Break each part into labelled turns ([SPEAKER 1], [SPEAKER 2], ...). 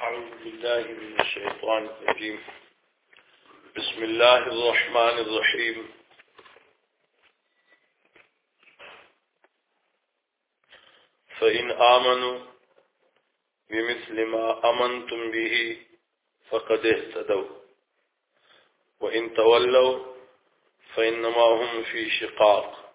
[SPEAKER 1] أعوذ بالله من الشيطان الرجيم بسم الله الرحمن الرحيم فإن آمنوا بمثل ما أمنتم به فقد اهتدوا وإن تولوا فإنما هم في شقاق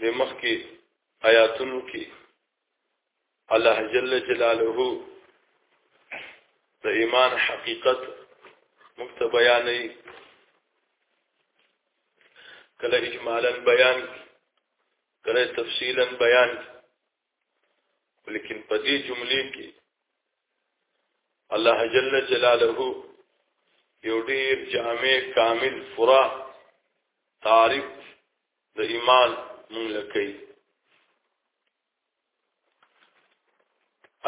[SPEAKER 1] د مخکې آیاتونو کې الله جل جلاله د ایمان حقیقت مفت بیانې کله اجمالا بیان کله تفصیلا بیان لیکن په دې جملې کې الله جل جلاله یو ډیر جامع کامل فرا تعریف د ایمان مونږ لکې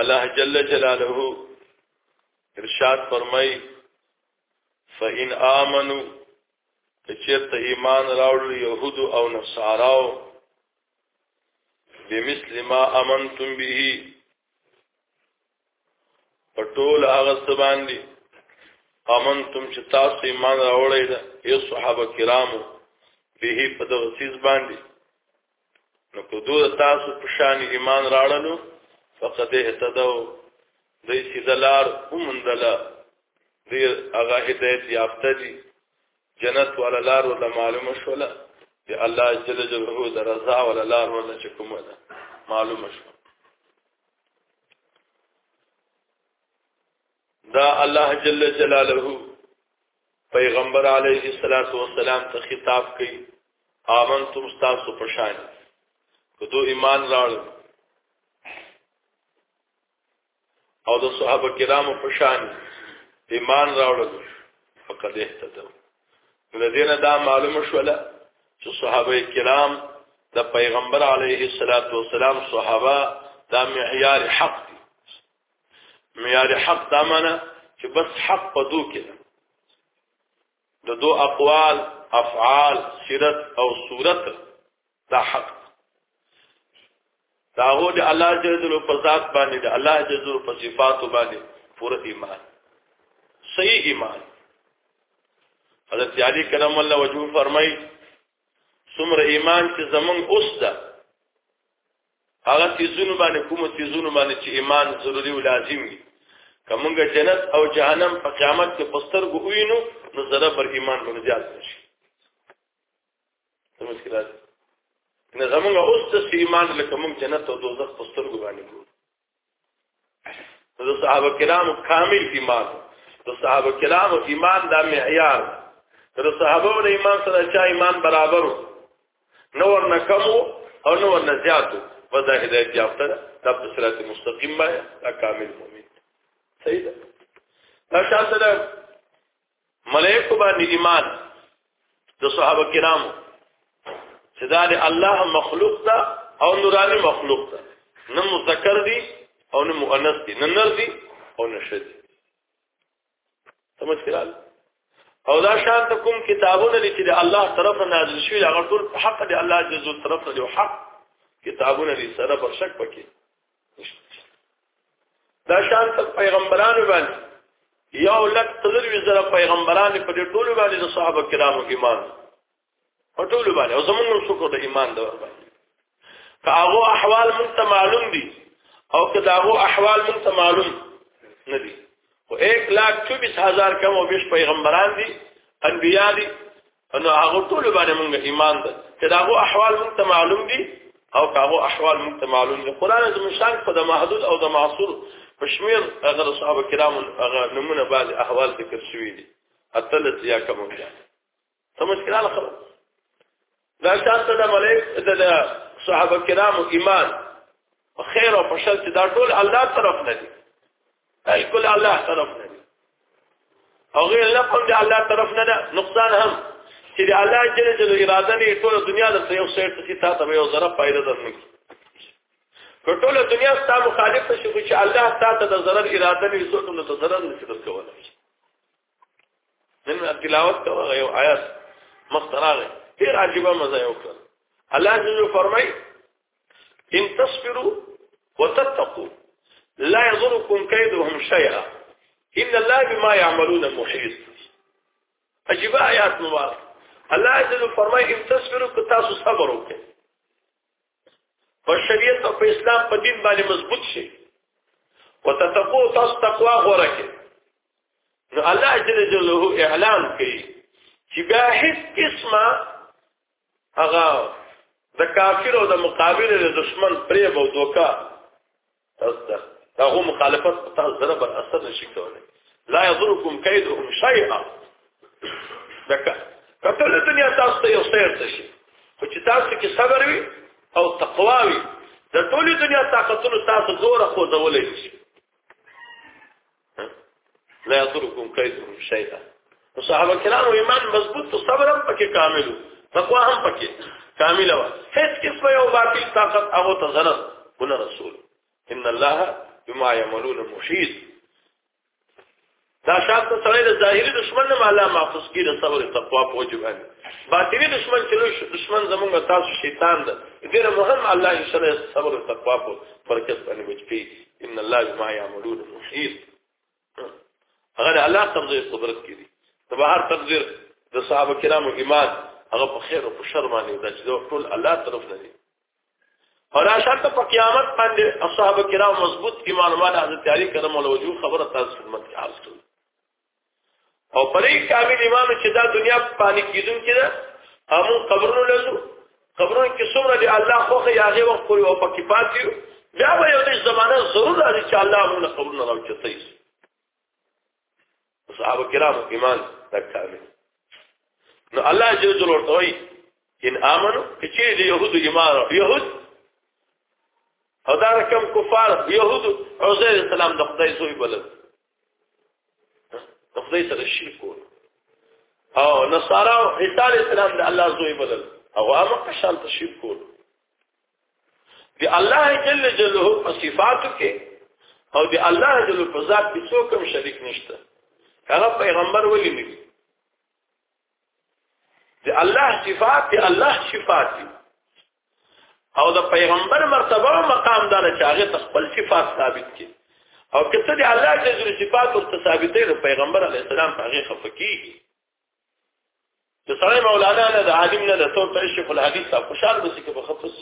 [SPEAKER 1] الله جل جلاله ارشاد فرمای فإن آمنوا کچرته ایمان راوړل يهود او نصاراو بمثل ما امنتم به په ټول هغه څه باندې امنتم چې تاسو ایمان راوړی دا ای صحابه کرامو به په دغه سیز باندې نو کو دوه تاسو په شان ایمان راړلو فقد اهتدوا دای چې دلار اومندله دې هغه هدایت یافته دي جنت ولا لار ولا معلومه شولا دی الله جل جلاله درزا ولا لار ولا چکمه ده معلومه شو دا الله جل جلاله پیغمبر علیه الصلاۃ والسلام ته خطاب کوي آمنتم تاسو پشان کدو ایمان راړ او د صحابه کرامو پشان ایمان راوړل فقد اهتدوا لدینه دا معلومه شوله چې صحابه کرام د پیغمبر علیه الصلاۃ والسلام صحابه دا معیار حق دی معیار حق دا معنی چې بس حق په دو کې ده د دو اقوال افعال سیرت او صورت دا حق دا هو د الله جل جلاله په ذات باندې د الله جل جلاله په صفاتو باندې پوره ایمان صحیح ایمان حضرت علی کرم الله وجو فرمای سمر ایمان چې زمون اوس ده هغه تیزونو باندې کوم تیزونو باندې چې ایمان ضروری او لازم دي کومګه جنت او جهنم په قیامت کې پستر ګوینو نو زړه پر ایمان باندې زیات شي څه مشکلات نه زمونږ اوس د ایمان لکه مونږ جنت او دوزخ په سترګو باندې ګورو د صحابه کرامو کامل ایمان د صحابه کرامو ایمان دا معیار د صحابه له ایمان سره چا ایمان برابر نو ورنه کم او نو ورنه زیات و دا هدایت یافته دا په صراط مستقیم باندې کامل مؤمن صحیح ده دا شاته ملائکه باندې ایمان د صحابه کرامو چې دا د الله مخلوق ده او نوراني مخلوق ده نه مذکر دي او نه مؤنث دي نه نر دي او نه شذ دي سمجھ کړل او دا شان ته کوم کتابونه دي چې د الله طرف نه نازل شوی هغه ټول حق دی الله جزو طرف نه دی حق کتابونه دي سره پر شک پکې دا شان ته پیغمبرانو باندې یو لک تلوي زره پیغمبرانو په دې ټولو باندې د صحابه کرامو ایمان په ټولو باندې او زمونږ څوک د ایمان د ور باندې کاغو احوال مونږ ته معلوم دي او کداغو احوال مونږ ته معلوم نه دي او 1 لاک 24 هزار کم او بیش پیغمبران دي انبیا دي نو هغه ټول باندې موږ ایمان ده چې دا هغه احوال موږ ته معلوم دي او هغه احوال موږ ته معلوم دي قران زموږ شان په د محدود او د معصور پښمیر هغه صحابه کرام هغه نمونه بعض احوال ذکر شوی دي اتلت یا کوم دي سمجھ کړه خبر دا شاته د ملک د صحابه کرام ایمان خیر او فشل چې دا ټول الله طرف نه دي بالکل الله طرف نه دي او غیر الله هم د الله طرف نه ده نقصان هم چې د الله جل جلاله اراده نه ټول دنیا د یو سیټ څخه تا ته یو ذره فائدہ درنه کی په ټول دنیا ستا مخالف شي چې الله تا ته د ضرر اراده نه رسول نو ته ضرر نه شي کولای نن تلاوت کوه یو آیات مختراغه ډیر عجیب مزه یو کړ الله جل فرمای ان تصبروا وتتقوا لا يضركم كيدهم شيئا ان الله بما يعملون محيط عجیب آیات مبارک الله جل فرمای ان تصبروا که تاسو صبر وکړئ په شریعت او په اسلام په دین باندې مضبوط شئ وتتقوا تاسو تقوا غوړه کړئ نو الله جل جلاله اعلان کوي چې بیا هیڅ قسمه هغه د کافر او د مقابل د دشمن پرې بو دوکا تاسو دا هم مخالفت په تاسو سره بر اثر نشي کولای لا يضركم كيدهم شيئا دکا کتل دنیا تاسو ته یو سیر شي خو چې تاسو کې صبر وي او تقوا وي د ټولې دنیا طاقتونو تاسو زوره خو ځولې شي لا يضركم كيدهم شيئا صحابه کرام ایمان مضبوط تو صبر هم پکې کامل تقوا هم پکې کامل و هیڅ قسمه یو باطل طاقت هغه ته زنه ګل رسول ان الله بما يعملون محيط دا شاعت ته سره د ظاهري دشمن نه مالا محفوظ کی د صبر تقوا په وجه باندې باطني دشمن چې لوی دشمن زمونږ تاسو شیطان ده ډیره مهم الله انشاءالله صبر تقوا په برکت باندې وجپی ان الله بما يعملون محيط هغه الله تقدیر قدرت کړي ته به هر تقدیر د صحابه کرامو ایمان هغه په خیر او په شر باندې د چې ټول الله طرف نه دي اور اشارت په قیامت باندې اصحاب کرام مضبوط ایمان والا حضرت علی کرم الله وجو خبره تاسو خدمت کې عرض کړو او پرې کامل ایمان چې دا دنیا باندې کیدون کړه هم قبرونو لزو قبرونو کې څومره دی الله خو خې هغه وخت پورې او پکې پاتې بیا به یو دې زمانہ ضرور راځي چې الله موږ قبرونو راوچتای صحابه کرام ایمان دا کامل نو الله جل جلاله ورته وایي ان امنو چې دې يهود ایمان يهود او دا رقم کفار يهود عزير السلام د خدای زوی بلل خدای سره شرک کول او نصارا او عیسی علی السلام د الله زوی بدل او هغه کشان ته شرک کول دی الله جل جلاله په صفاتو کې او دی الله جل په ذات کې څوک هم شریک نشته هغه پیغمبر ولی نه دی الله صفات دی الله صفات دی او د پیغمبر مرتبه او مقام دا چې هغه تخپل صفات ثابت کړي او کته دی الله چې ذل صفات او ثابتې د پیغمبر علی السلام په هغه خفقيږي د سړی مولانا نه د عالم نه د څو تشریف الحدیث خوشاله بس کې په خفص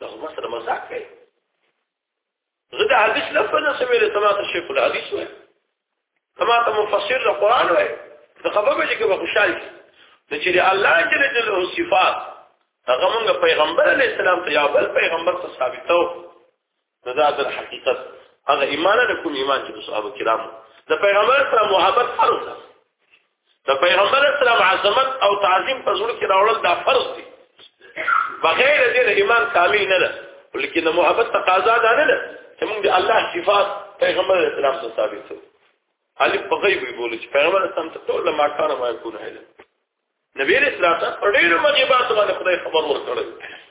[SPEAKER 1] دغه مسله مزاق کوي زه د حدیث لفظ نه سمېله سماته شیخ الحدیث وای سماته مفسر د قران وای د خبره به کې به خوشحال شي د چې الله جل جلاله صفات هغه موږ پیغمبر علی السلام ته یا بل پیغمبر ته ثابتو نو دا د حقیقت هغه ایمان نه کوم ایمان چې صحابه کرام د پیغمبر سره محبت فرض ده د پیغمبر اسلام عظمت او تعظیم په زړه کې راوړل دا فرض دی بغیر دې د ایمان کامل نه ده ولیکن د محبت تقاضا ده نه ده چې موږ د الله صفات پیغمبر اسلام ته ثابت کړو علي په غیب بوله چې پیغمبر اسلام ته ټول ما کار ما کو نه هله نبی رسول الله پر ډیرو مجيبات باندې خدای خبر ورکړل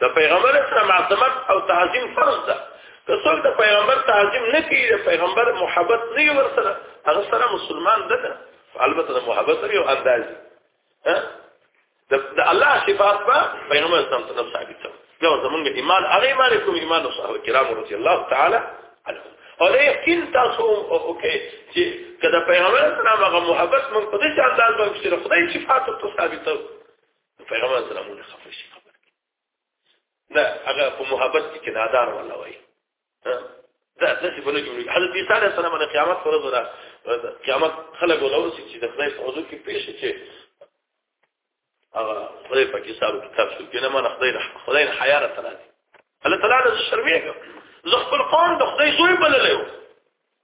[SPEAKER 1] د پیغمبر سره معظمت او تعظیم فرض ده که څوک د پیغمبر تعظیم نه کوي د پیغمبر محبت نه ور سره هغه سره مسلمان ده نه البته د محبت لري او انداز د الله صفات په پیغمبر سم ته ثابت ده یو زمونږ ایمان هغه ایمان کوم ایمان او صحابه کرام رضی الله تعالی عنهم او دا یقین تاسو اوکې چې کله پیغمبر سره هغه محبت مونږ په دې انداز باندې خدای صفات ته ثابت ده نو پیغمبر سلامونه خفه شي خبر نه هغه په محبت کې نادار ولا وای دا د څه په لور جوړي حضرت عیسی علیه السلام د قیامت پر ورځ را قیامت خلک ولور چې د خدای په حضور کې پیښ شي هغه خدای په کتاب کتاب شو کنه ما خدای نه خدای نه حیا را تللی الله تعالی د شرمېږي زه خپل قوم د خدای زوی بللی و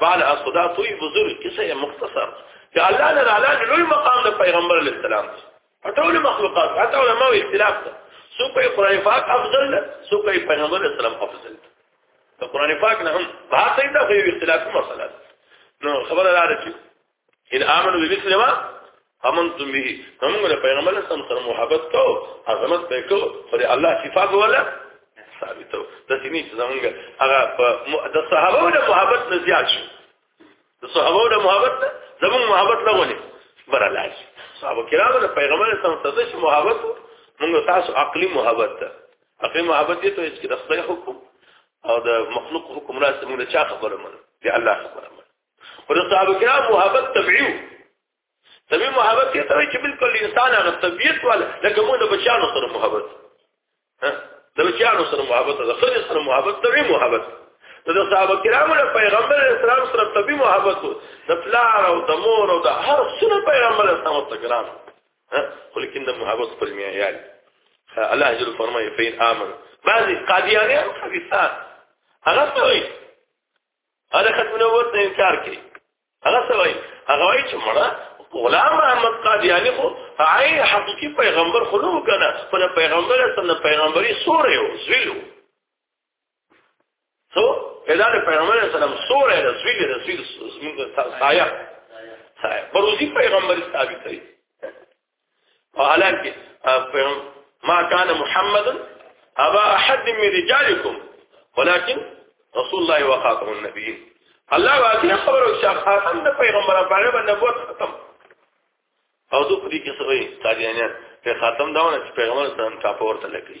[SPEAKER 1] بعد اصدا توي بزرگ کیسه مختصر چې الله نه اعلی لوی مقام د پیغمبر علی السلام دی ټول مخلوقات حتی علماء اختلاف ده سو کوي قران پاک افضل ده سو کوي پیغمبر علی السلام افضل ده د قران پاک نه هم باقي دا خو اختلاف مسله ده نو خبره ده چې ان امنو بمثل ما امنتم به هم له پیغمبر سم سره محبت کو عظمت به کو پر الله صفات ولا ثابتو د سینې څنګه هغه د صحابه له محبت نه زیات شو د صحابه له محبت زمون محبت نه ونی برالای صحابه کرام له پیغمبر سم سره شو محبت موږ تاسو عقلي محبت ده عقلي محبت دې ته چې د خدای حکم او د مخلوق حکم راځي موږ چا خبره منو دی الله خبره منو او د صحابه کرام محبت طبيعي طبيعي محبت یې ته چې بالکل انسان هغه طبيعت ولا لکه موږ د بچانو سره محبت ها د بچانو سره محبت د خځې سره محبت طبيعي محبت د صحابه کرامو له پیغمبر اسلام سره طبي محبت د پلار او د مور او د هر څه پیغمبر اسلام ته ګرام خو لیکن د محبت پر معیار الله جل فرمایي فین امن بعضی قادیانه او خبيثات هغه څه هغه ختمونه ورته انکار کوي هغه څه وایي هغه وایي چې مړه غلام محمد قادیانی خو عین حقیقي پیغمبر خو نه وکنه خو د پیغمبر سره د پیغمبري سورې او زویلو سو پیدا د پیغمبر سره سورې د زویل د زویل سایه سایه بروزي پیغمبر ثابت دی حالان کې ما كان محمد ابا احد من رجالكم ولكن رسول الله وخاتم النبيين الله واکه خبر او شاخ خاتم د پیغمبر باندې باندې نبوت ختم او دوی په دې کې سوي قادیانیان په خاتم داونه چې پیغمبر سره ټاپور ته لګي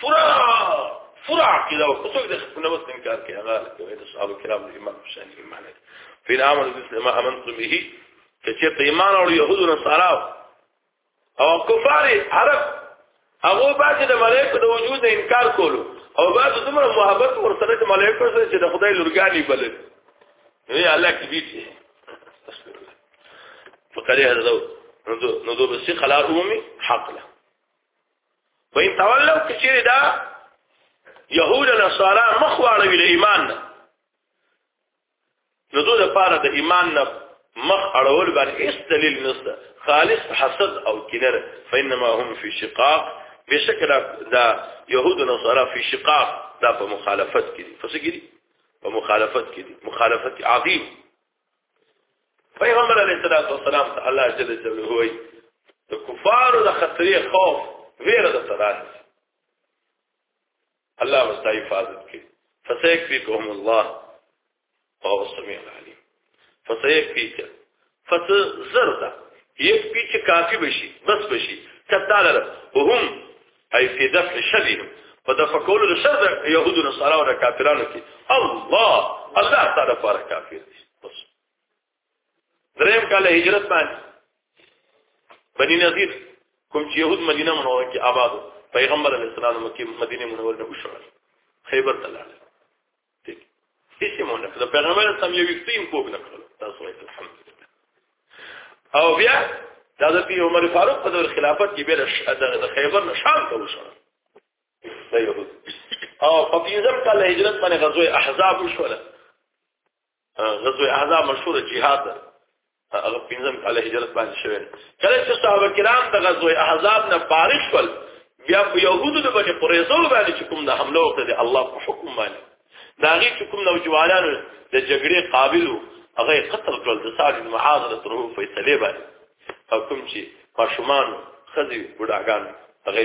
[SPEAKER 1] فرا فرا عقیده او څوک د خپل نفس انکار کوي هغه کوي د صحابه کرام د ایمان شان ایمان دی په امر د اسلام امنت به چې چې په ایمان او يهود او نصارا او کفار عرب هغه باندې د ملائکه د وجود انکار کولو او بعد دومره محبت ورسره د ملائکه سره چې د خدای لورګانی بلل نو یې الله کې بیچي فقره هذا نو دو بسي خلار عمومي حق له وین تولو کچری دا یهود او نصارا مخ واړوي له ایمان نه نو دوی لپاره د ایمان نه مخ اړول باندې هیڅ دلیل نشته خالص حسد او کینه فینما هم فی شقاق بشکل دا یهود او نصارا فی شقاق دا په مخالفت کې دي فسګری په مخالفت کې دي مخالفت عظیم پیغمبر علیه الصلاۃ والسلام ته الله جل جلاله وایي د کفارو د خطرې خوف ویره د تران الله مستا حفاظت کوي فسيكفيكهم الله وهو السميع العليم فسيكفيك فسزرد يكفيك کافي بشي بس بشي کتاله وهم اي في دفع شرهم په دفع کولو د شر د يهودو نصارا او کافرانو کې الله الله تعالی پر کافر دي بس دریم کال هجرت باندې بني نذیر کوم چې يهود مدینه منوره کې آباد پیغمبر علیه السلام مکه مدینه منوره نه وشو خیبر ته لاړ هیڅ مونږ نه د پیغمبر سم یو ویختیم کوګ نه کړل تاسو یې الحمدلله او بیا دا د پی عمر فاروق په دور خلافت کې به د خیبر نشان ته وشو دا یو او په پیزم کال هجرت باندې غزوه احزاب وشوله غزوه احزاب مشهور جهاد هغه پنځم کال هجرت باندې شوی کله چې صحابه کرام د غزوه احزاب نه فارغ شول بیا په يهودو د بني قريظه باندې چې کوم د حمله وکړه د الله په حکم باندې دا غي چې کوم نوجوانانو د جګړې قابل هغه قتل کړل د سعد بن معاذ تر فیصله باندې حکم چې ماشومان خزي بډاګان هغه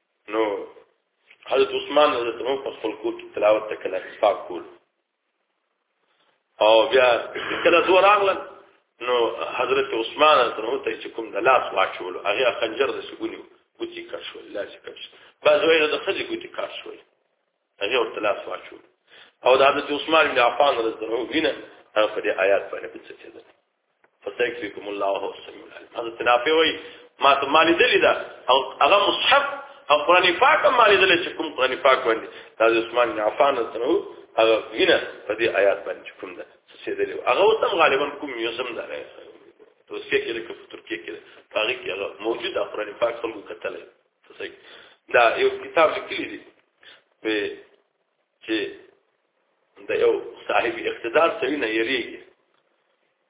[SPEAKER 1] نو حضرت عثمان رضی الله عنه په خپل کور کې تلاوت ته کله اسفاق کول او بیا کله زور اغلن نو حضرت عثمان رضی الله عنه ته کوم د لاس واچول هغه خنجر د سګونیو ګوتی کار شو لاس کار شو بعض ویل د خځې ګوتی کار شو هغه ورته لاس واچول او د حضرت عثمان بن عفان رضی الله عنه وینه هغه په دې آیات باندې بنسټ فسيكفيكم الله وهو السميع العليم هذا تنافي وي ما تمالي دلی دا او هغه مصحف او قران پاک مالي دلی چې کوم قران پاک باندې د عثمان بن عفان سره هغه وینه په دې آیات باندې کوم ده څه دلی هغه وسم غالبا کوم یو سم ده توسیه کې لکه په ترکیه کې هغه کې هغه موجود قران پاک خلکو کتل دا یو کتاب لیکلی دی په چې د یو صاحب اقتدار سړي نه یریږي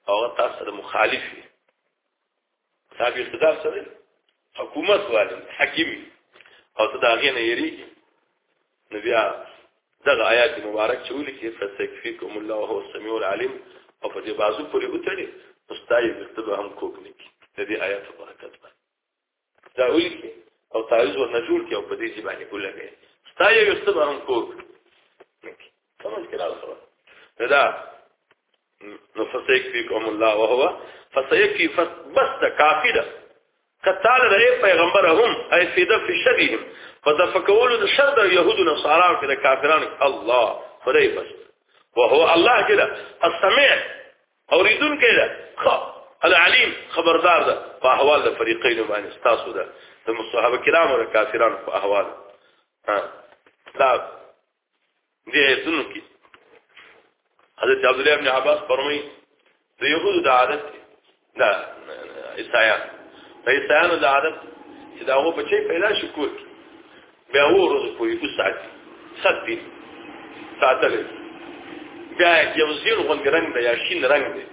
[SPEAKER 1] او تاسو سره مخالف دي صاحب اقتدار سره حکومت والي حکیم او ته دا غي نه یریږي نو بیا دغه آیات مبارک چې ولي کې فسکفیکم الله هو السمیع العلیم او په دې بازو پورې وتړي استاد یې هم کوک نه کی د دې آیات برکت باندې دا ویلي او تعویز ور نه جوړ کې او په دې ځای باندې ولګي ستا یو څه به هم کوک سمج کې راځو دا نو فسیک فی قوم الله وهو فسیک فی فس بس دا کافی ده قتال رئیب پیغمبرهم ای فی دف شرهم فدفکولو دا شر دا یهود و نصارا و دا کافران الله خدای بس وهو الله جدا السميع اوریدونکې ده خو العلیم خبردار ده په احوال د فریقین باندې ستاسو ده د مصحابه کرامو او کافرانو په احوال ها دا دې ایتونو کې حضرت عبد الله ابن عباس فرمایي د یهودو د عادت دا عیسایان د عیسایانو د عادت چې دا هغه بچي پیدا شي کول بیا ورځ پوری وساتي ساتي ساتل بیا یو زیر غوند رنگ دی یا شین رنگ دی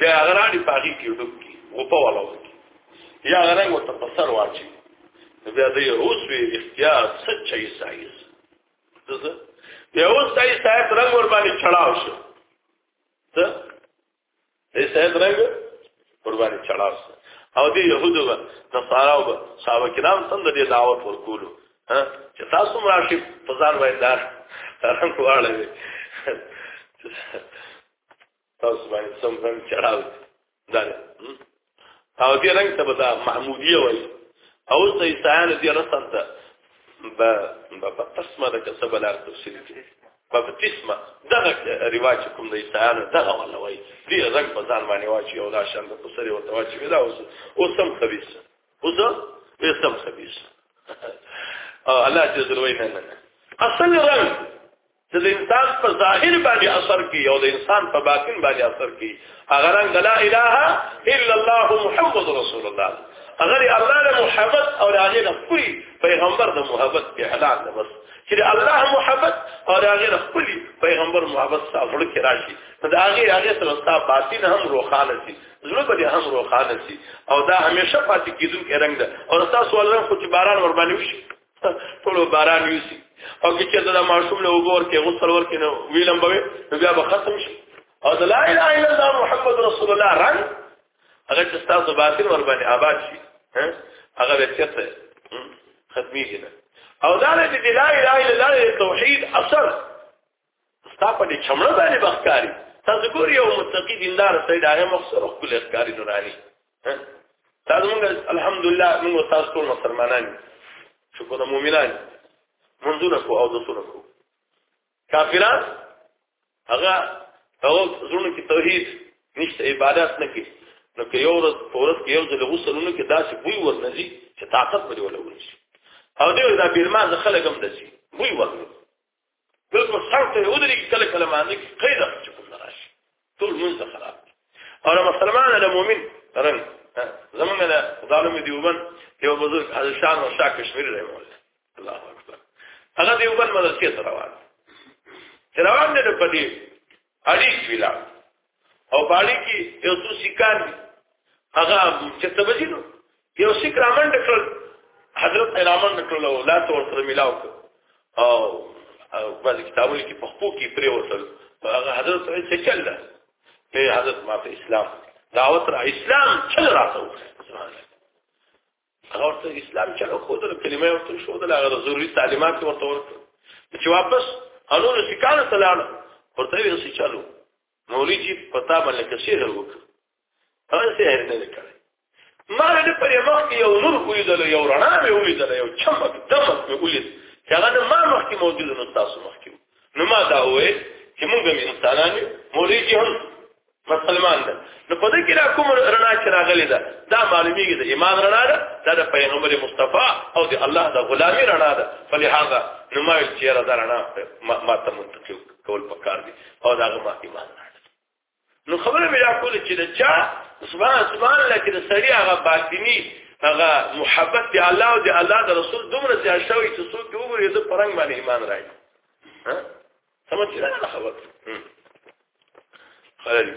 [SPEAKER 1] بیا غرانی پاغي کې ډوب کی او په ولاو کی یا غرنګ او تفسر واچي بیا د روس وی اختیار سچي سایز دغه بیا اوس دای صاحب رنگ ور باندې چړاو شو ته دې سید رنګ قرباني چړاس او دې يهودو به نصارا او صحابه کرام څنګه دې دعوت ورکولو ها چې تاسو مراشي په ځان وای دار تران کوړل تاسو باندې سم څنګه چړاو دا او دې رنګ ته بدا محمودیه وای او د عیسایانو دې رسم ته ب په تسمه د کسب لار تفصیل کې په تسمه دغه رواج کوم د عیسایانو دغه ولا وای دې رنګ په ځان باندې واچي او دا شان د پسري ورته واچي دا اوس اوس هم خبيث اوس هم خبيث او الله جل وعلا نه اصل رنګ چې د انسان په ظاهر باندې اثر کوي او د انسان په باطن باندې اثر کوي هغه رنګ لا اله الا الله محمد رسول الله هغه الله له محبت او هغه نه خپل پیغمبر د محبت اعلان ده بس چې الله محبت او هغه نه خپل پیغمبر محبت سره کې راشي دا هغه هغه سره ستا باطن هم روخانه شي زړه به هم روخانه شي او دا همیشه پاتې کیدونکې رنگ ده او تاسو ولر خو چې باران ور باندې وشي ټول باران یوسی او کې چې دا معصوم له وګور کې غسل ور کې نو ویلم به نو بیا به ختم شي او د لا اله الا الله محمد رسول الله رنګ هغه چې تاسو باطن ور باندې آباد شي هغه به چته ختمي نه او دا د لا اله الا الله توحید اثر ستا په دې چمړه باندې بخکاری تاسو ګور یو متقی دیندار سید هغه مخسر خپل اخکاری نورانی تاسو موږ الحمدلله موږ تاسو ټول مسلمانان شکر د مؤمنان منځونه کو او د سره کو کافران هغه هغه زونه کې توحید نشته عبادت نه کوي نو که یو ورځ فورس کې یو ځل غوسلونه کې داسې بوی ورنځي چې طاقت به ولول شي او دې دا بیرما ځخلګم دسی بوی ورنځي بالکل څنګه ته ودرې کله کله باندې قید چې کوم راشي ټول مونږ خراب او له مسلمان له مؤمن رنګ زمونږ له ظالم دیوبن یو بزرګ حضرت شان او شاه کشمیر رحم الله الله اکبر هغه دیوبن مدرسې ته روان روان دي په دې اړیک ویلا او باندې کې یو څو سکار دي هغه چې څه بجې نو یو سک رامن ډکل حضرت رامن ډکل او لا تور سره ملاو او بعض کتابونه کې په خپل کې پرې وصل هغه حضرت سره څه چل ده په حضرت ما په اسلام دعوت را اسلام چل راته سبحان الله هغه ورته اسلام چې له خود له کلمې ورته شو د هغه ضروري تعلیمات ورته ورته چې واپس انور سکانه تلاړ ورته یې سې چالو مولوی جی پتا باندې کسي هرو هغه سې هر نه کړ ما له پرې مخ کې یو نور ولیدل یو رڼا مې ولیدل یو چمک دمک مې ولید چې هغه ما مخ کې موجود نو تاسو مخ کې نو ما دا وې چې موږ انسانان مولوی جی هم مسلمان ده نو په دې کې را کوم رڼا چې راغلي ده دا معلومیږي د ایمان رڼا ده دا د پیغمبر مصطفی او د الله د غلامي رڼا ده فلهذا نو ما چې را ده رڼا ما ته منتقل کول پکار دي او دا ما ایمان راړه نو خبره مې راکول چې دا چا سبحان سبحان الله کې د سړي هغه باطني هغه محبت دی الله او دی الله د رسول دومره چې شوی چې څوک وګوري د پرنګ باندې ایمان راړي سمجھ گیا نا خبر خیر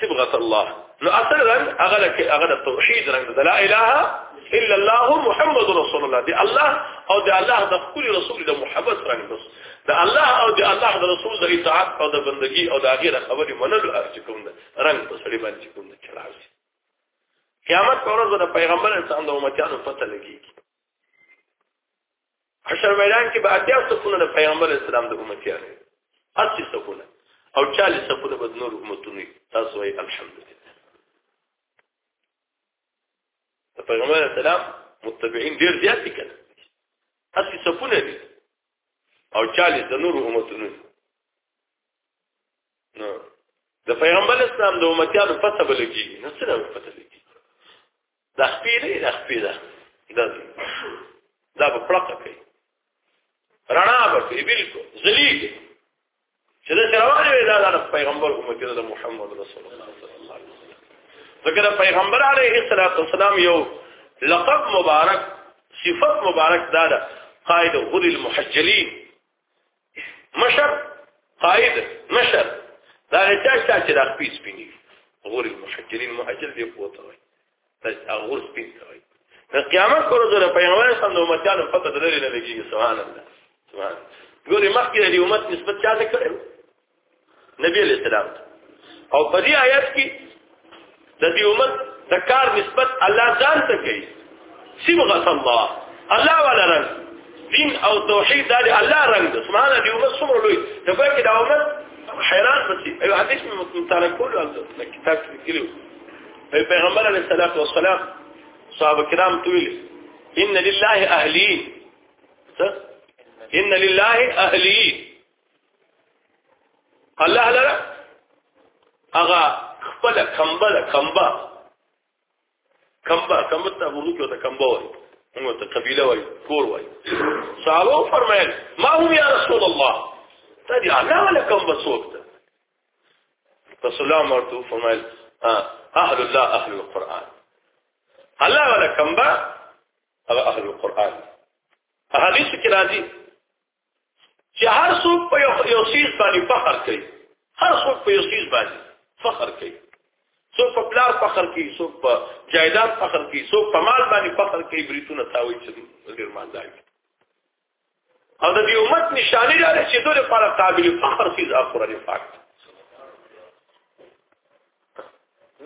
[SPEAKER 1] صبغت الله نو اصل رنگ اغل اغل توحید رنگ لا اله الا الله محمد رسول الله دی الله او دی الله د خپل رسول د محبت رنگ بس د الله او دی الله د رسول د اطاعت او د بندگی او د هغه خبرې منلو ارچ کوم ده رنگ په سړي باندې کوم ده چلاوي قیامت پر ورځ د پیغمبر انسان د امتیانو پته لګیږي حشر میدان کې به اتیا صفونه د پیغمبر اسلام د امتیانو اسی صفونه او 40 صفونه به نور امتونی تاسو وای الحمدلله د پیغمبر اسلام متبعین ډیر زیات دي کنه اسی صفونه دي او 40 د نور امتونو نو د پیغمبر اسلام د امتیانو پته بلګي نو څه نه پته لګي د خپې نه د خپې ده دا دا په پړقه کې رڼا به کې بالکل ذلیل چې دا روان وي دا د پیغمبر امت د محمد رسول الله صلی الله علیه وسلم ذکر پیغمبر علیه الصلاۃ والسلام یو لقب مبارک صفت مبارک دا ده قائد غل المحجلین مشر قائد مشر دا چا چا چې د خپل سپینی غور المحجلین محجل دی قوته وي تاسو غور سپین کوي د قیامت پر ورځ د پیغمبر سم د امتیانو پته درلې نه لګي سبحان الله سبحان ګوري مخکې د امت نسبت چا ته کړو نبی علیہ السلام او په دې آیات کې د دې امت د کار نسبت الله ځان ته کوي صبغه الله الله ولا رنګ دین او توحید د الله رنګ ده سبحان دې امت څومره لوی د پکې د امت حیران پسی ایو حدیث متعال کول او کتاب کې کلیو پیغمبر علیه الصلاۃ والسلام صحابه کرام تویل ان لله اهلی ان لله اهلی الله لره هغه خپل کمبل کمبا کمبا کمبا ته ورته ته کمبا وای موږ ته قبيله وای کور وای صحابه فرمایل ما هم یا رسول الله ته دی الله ولا کمبا څوک ته رسول الله مرتو فرمایل اهل الله اهل القران الله ولا کمبا هغه اهل القران حدیث کې راځي چې هر څوک په یو سیز باندې فخر کوي هر څوک په یو سیز باندې فخر کوي څوک په پلار فخر کوي څوک په جایداد فخر کوي څوک په مال باندې فخر کوي بریتونه تاوي چې ډیر مالدار او د دې امت نشانه لري چې دوی لپاره قابل فخر سیز اخره دی فاکت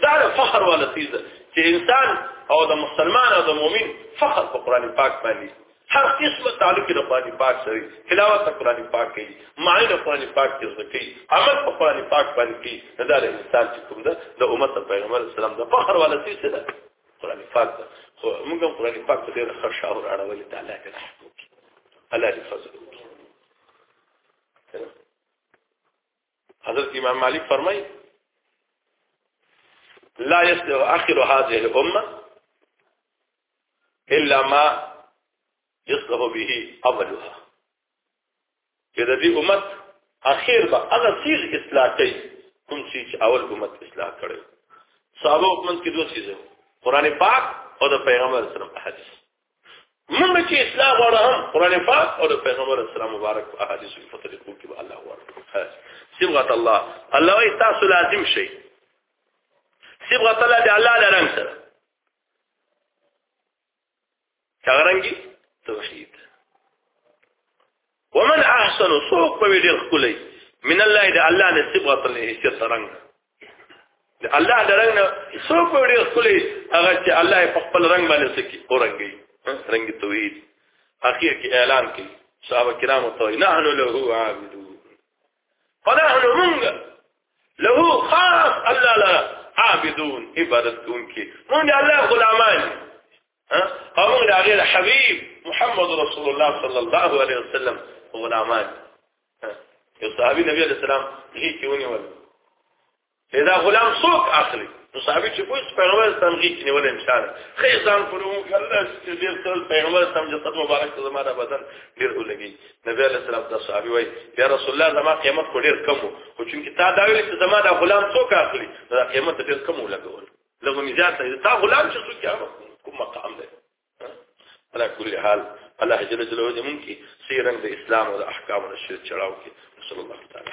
[SPEAKER 1] دا د فخر والا څیز چې انسان او د مسلمان او د مؤمن فخر په قران پاک باندې هر قسمه تعلق د قران پاک سره تلاوت د قران پاک کوي معنی د قران پاک کې ځکه عمل په قران پاک باندې کوي دا د انسان چې کوم ده د امت پیغمبر اسلام د فخر والا څیز ده قران پاک ده خو موږ قران پاک ته ډېر ښه شاور اړولې تعالی دې رحم وکړي الله دې فضل وکړي حضرت امام مالک فرمای لا يصلح اخر هذه الامه الا ما يصلح به اولها چې د دې امت اخر به هغه چیز اصلاح کوي کوم چې اول امت اصلاح کړي صحابه امت کې دوه چیزه قران پاک او د پیغمبر سره حدیث موږ چې اسلام غواړو هم قران پاک او د پیغمبر اسلام مبارک په احادیث کې په طریقو کې به الله غواړو صبغه الله الله ای تاسو لازم شي صبغه الله د الله له رنگ سره څنګه توحید ومن احسن سوق په ډیر خلای من الله د الله نه صبغه له هیڅ ترنګ د الله د رنګ نه سوق په ډیر خلای هغه چې الله په خپل رنگ باندې سکی اورنګي رنگ توحید اخیر کې اعلان کوي صحابه کرام ته نحن له عابدون فنحن منغ له خاص الله لا عابدون عبادت کوونکي مونږ الله غلامان او موږ دا غیر حبیب محمد رسول الله صلی الله علیه وسلم غلامان یو صحابي نبی علیہ السلام هی کیونی ول دا غلام څوک اخلي نو صحابي چې پوښت پیغمبر تنګی کې نیول ان شاء الله خې ځان پرو کله چې دې سره پیغمبر سم چې قدم مبارک ته زماره بدن ډیر ولګي نبی علیہ السلام دا صحابي وای یا رسول الله زما قیمت کو ډیر کم خو چې تا دا ویل چې زما دا غلام څوک اخلي دا قیمت ډیر کم ولګول لغو نجات ته تا غلام چې څوک یې کوم مقام دی على كل حال الله جل جلاله دې مونږ کې سیرنګ د اسلام او د احکام او شریعت چړاو کې صلی الله تعالی